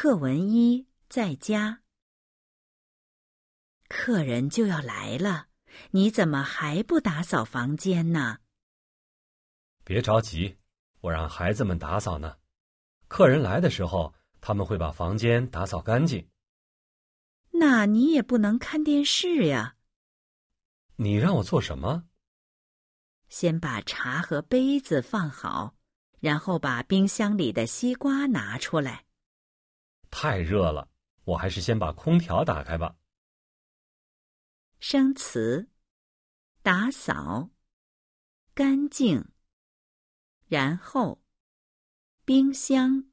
课文一在家，客人就要来了，你怎么还不打扫房间呢？别着急，我让孩子们打扫呢。客人来的时候，他们会把房间打扫干净。那你也不能看电视呀。你让我做什么？先把茶和杯子放好，然后把冰箱里的西瓜拿出来。太热了，我还是先把空调打开吧。生词：打扫、干净，然后冰箱。